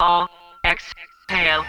all exhale.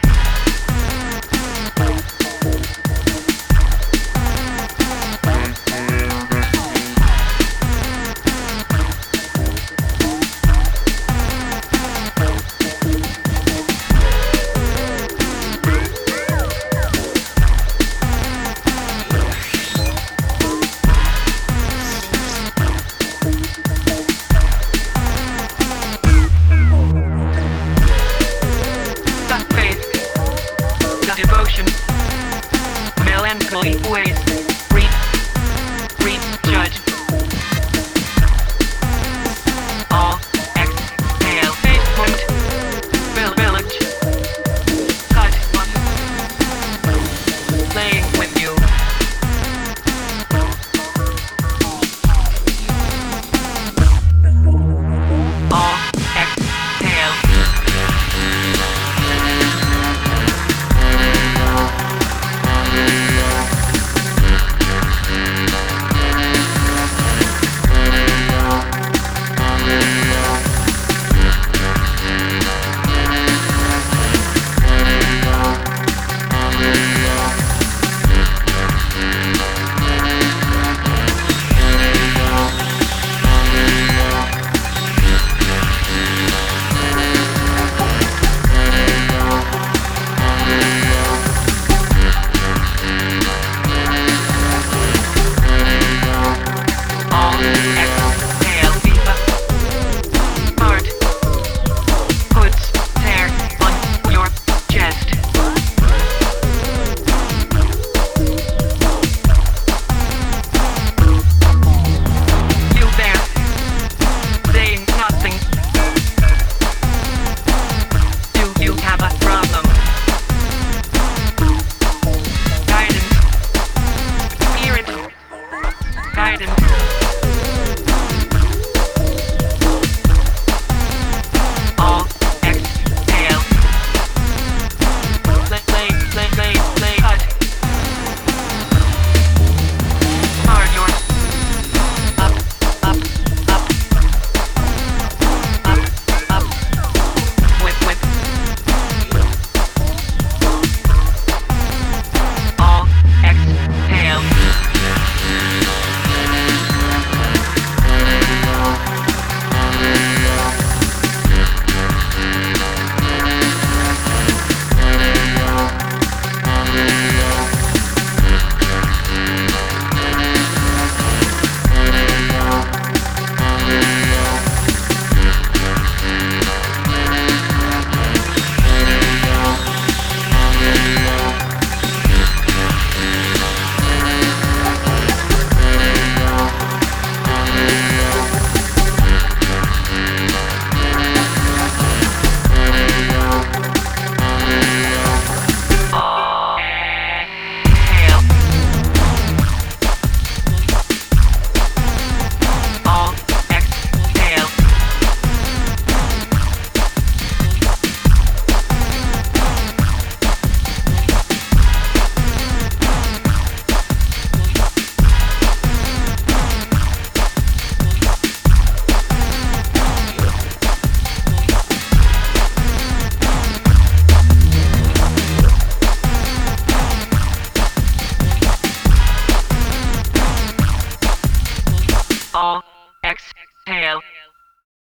long exhale.